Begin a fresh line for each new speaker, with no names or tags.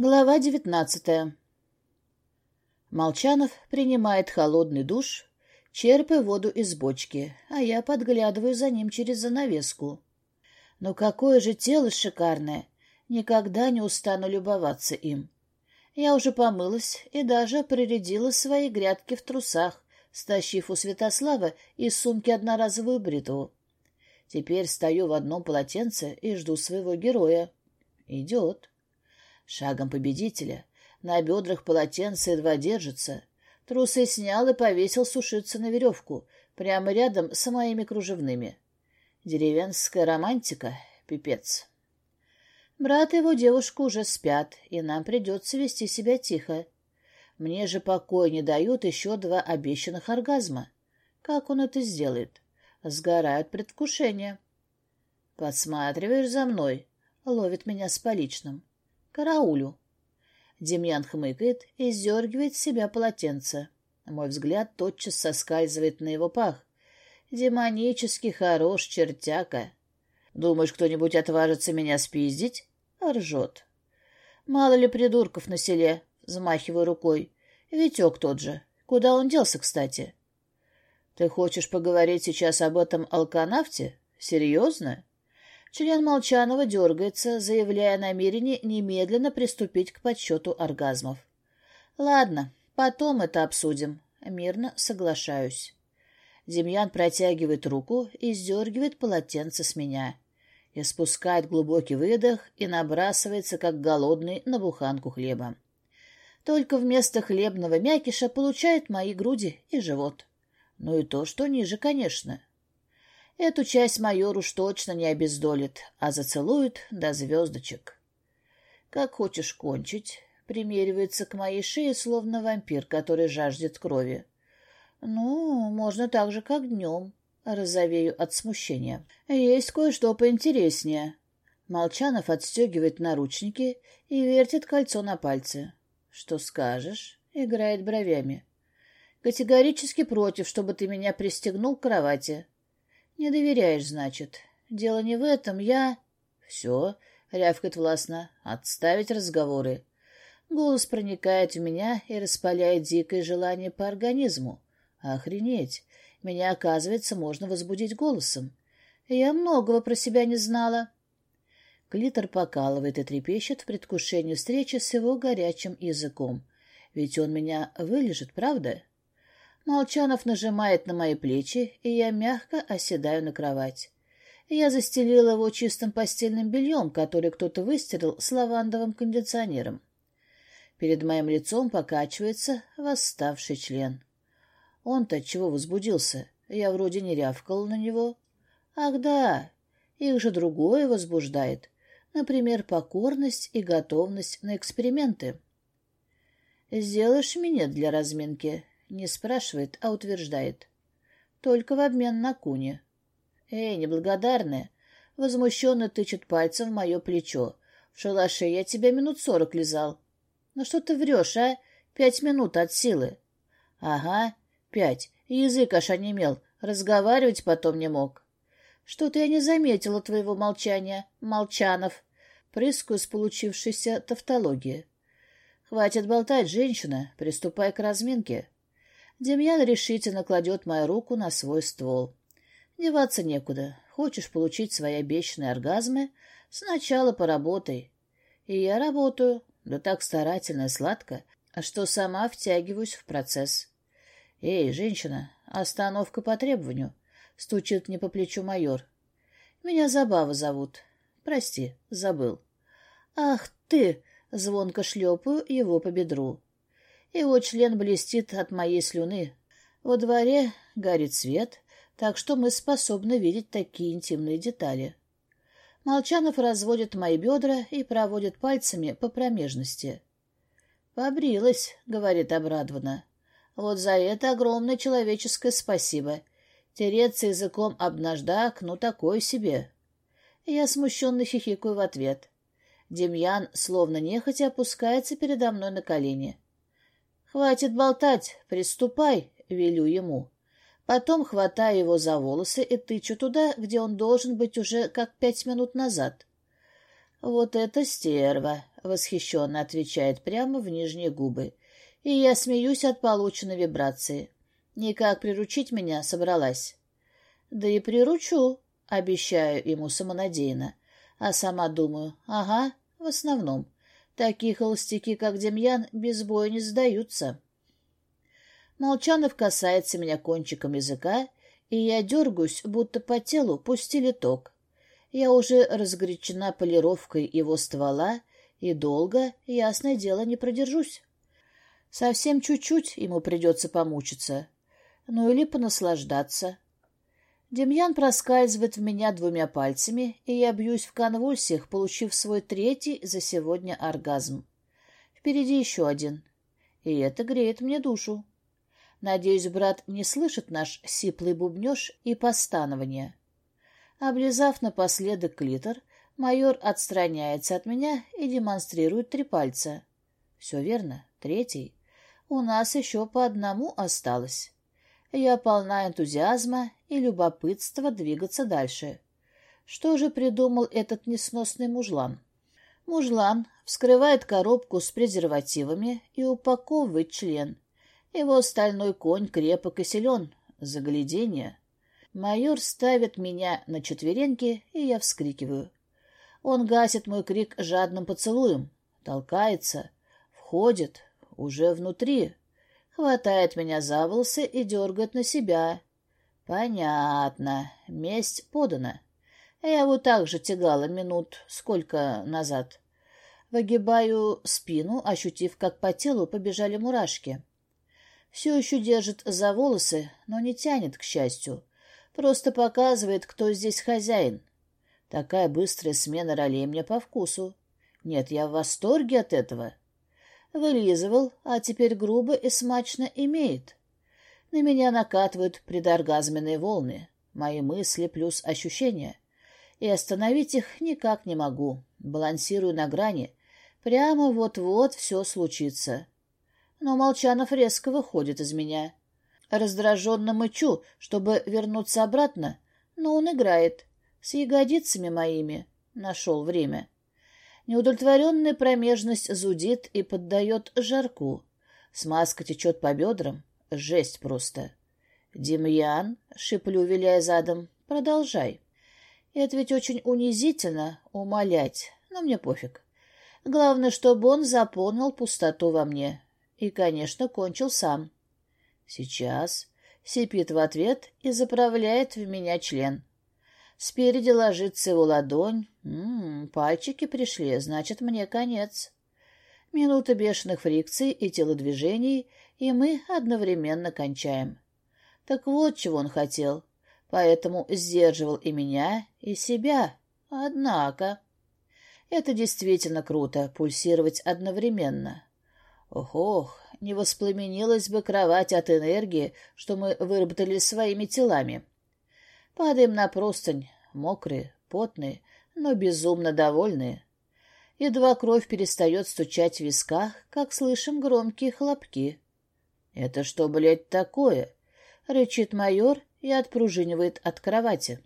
Глава девятнадцатая. Молчанов принимает холодный душ, черпая воду из бочки, а я подглядываю за ним через занавеску. Но какое же тело шикарное! Никогда не устану любоваться им. Я уже помылась и даже прирядила свои грядки в трусах, стащив у Святослава из сумки одноразовую бритву. Теперь стою в одном полотенце и жду своего героя. Идет. Шагом победителя. На бедрах полотенце едва держится. Трусы снял и повесил сушиться на веревку, прямо рядом с моими кружевными. Деревенская романтика — пипец. Брат и его девушка уже спят, и нам придется вести себя тихо. Мне же покоя не дают еще два обещанных оргазма. Как он это сделает? Сгорают предвкушения. Подсматриваешь за мной, ловит меня с поличным. Караулю. Демьян хмыкает и сдергивает с себя полотенце. Мой взгляд тотчас соскальзывает на его пах. Демонически хорош чертяка. Думаешь, кто-нибудь отважится меня спиздить? Ржет. Мало ли придурков на селе, замахиваю рукой. Витек тот же. Куда он делся, кстати? Ты хочешь поговорить сейчас об этом алканавте? Серьезно? Член Молчанова дергается, заявляя намерение немедленно приступить к подсчету оргазмов. «Ладно, потом это обсудим». Мирно соглашаюсь. Демьян протягивает руку и сдергивает полотенце с меня. И спускает глубокий выдох и набрасывается, как голодный, на буханку хлеба. Только вместо хлебного мякиша получает мои груди и живот. Ну и то, что ниже, конечно. Эту часть майор уж точно не обездолит, а зацелует до звездочек. Как хочешь кончить, примеривается к моей шее, словно вампир, который жаждет крови. Ну, можно так же, как днем. Розовею от смущения. Есть кое-что поинтереснее. Молчанов отстегивает наручники и вертит кольцо на пальце. Что скажешь? Играет бровями. Категорически против, чтобы ты меня пристегнул к кровати. «Не доверяешь, значит. Дело не в этом, я...» «Все», — рявкает властно, — «отставить разговоры». Голос проникает в меня и распаляет дикое желание по организму. Охренеть! Меня, оказывается, можно возбудить голосом. Я многого про себя не знала. Клитор покалывает и трепещет в предвкушении встречи с его горячим языком. Ведь он меня вылежит, правда? Молчанов нажимает на мои плечи, и я мягко оседаю на кровать. Я застелила его чистым постельным бельем, который кто-то выстирал с лавандовым кондиционером. Перед моим лицом покачивается восставший член. Он-то чего возбудился? Я вроде не рявкал на него. Ах да, их же другое возбуждает. Например, покорность и готовность на эксперименты. «Сделаешь меня для разминки?» Не спрашивает, а утверждает. Только в обмен на куни. Эй, неблагодарная! Возмущенно тычет пальцем в мое плечо. В шалаше я тебя минут сорок лизал. Ну что ты врешь, а? Пять минут от силы. Ага, пять. Язык аж онемел. Разговаривать потом не мог. Что-то я не заметила твоего молчания, Молчанов. Прыскаю с получившейся тавтологии. Хватит болтать, женщина. Приступай к разминке. Демьян решительно кладет мою руку на свой ствол. Деваться некуда. Хочешь получить свои обещанные оргазмы? Сначала поработай. И я работаю, да так старательно и сладко, что сама втягиваюсь в процесс. «Эй, женщина, остановка по требованию», — стучит мне по плечу майор. «Меня Забава зовут. Прости, забыл». «Ах ты!» — звонко шлепаю его по бедру. Его член блестит от моей слюны. Во дворе горит свет, так что мы способны видеть такие интимные детали. Молчанов разводит мои бедра и проводит пальцами по промежности. «Побрилась», — говорит обрадованно. «Вот за это огромное человеческое спасибо. Тереться языком об наждак, ну такой себе». Я смущенно хихикаю в ответ. Демьян, словно нехотя, опускается передо мной на колени. «Хватит болтать, приступай», — велю ему. Потом хватаю его за волосы и тычу туда, где он должен быть уже как пять минут назад. «Вот это стерва!» —— восхищенно отвечает прямо в нижние губы. И я смеюсь от полученной вибрации. Никак приручить меня собралась. Да и приручу, обещаю ему самонадеянно. А сама думаю, ага, в основном. Такие холостяки, как Демьян, без боя не сдаются. Молчанов касается меня кончиком языка, и я дергаюсь, будто по телу пустили ток. Я уже разгорячена полировкой его ствола, и долго, ясное дело, не продержусь. Совсем чуть-чуть ему придется помучиться. Ну или понаслаждаться. Демьян проскальзывает в меня двумя пальцами, и я бьюсь в конвульсиях, получив свой третий за сегодня оргазм. Впереди еще один. И это греет мне душу. Надеюсь, брат не слышит наш сиплый бубнеж и постанование. Облизав напоследок клитор, майор отстраняется от меня и демонстрирует три пальца. Все верно, третий. У нас еще по одному осталось. Я полна энтузиазма и любопытства двигаться дальше. Что же придумал этот несносный мужлан? Мужлан вскрывает коробку с презервативами и упаковывает член. Его стальной конь крепок и силен. Загляденье. Майор ставит меня на четвереньки, и я вскрикиваю. Он гасит мой крик жадным поцелуем. Толкается. Входит. Уже внутри хватает меня за волосы и дергает на себя. Понятно, месть подана. Я вот так же тягала минут сколько назад. Выгибаю спину, ощутив, как по телу побежали мурашки. Все еще держит за волосы, но не тянет, к счастью. Просто показывает, кто здесь хозяин. Такая быстрая смена ролей мне по вкусу. Нет, я в восторге от этого. Вылизывал, а теперь грубо и смачно имеет. На меня накатывают предоргазменные волны, мои мысли плюс ощущения. И остановить их никак не могу. Балансирую на грани. Прямо вот-вот все случится. Но Молчанов резко выходит из меня. Раздраженно мычу, чтобы вернуться обратно, но он играет. С ягодицами моими. Нашел время. Неудовлетворенная промежность зудит и поддает жарку. Смазка течет по бедрам. Жесть просто. «Демьян», — шиплю, виляя задом, — «продолжай». Это ведь очень унизительно — умолять, но мне пофиг. Главное, чтобы он заполнил пустоту во мне. И, конечно, кончил сам. Сейчас сипит в ответ и заправляет в меня член. Спереди ложится его ладонь. М -м, пальчики пришли, значит, мне конец. Минута бешеных фрикций и телодвижений, и мы одновременно кончаем. Так вот, чего он хотел. Поэтому сдерживал и меня, и себя. Однако... Это действительно круто — пульсировать одновременно. Ох-ох, не воспламенилась бы кровать от энергии, что мы выработали своими телами. Падаем на простынь, мокрые, потные, но безумно довольные. Едва кровь перестает стучать в висках, как слышим громкие хлопки. «Это что, блядь, такое?» — рычит майор и отпружинивает от кровати.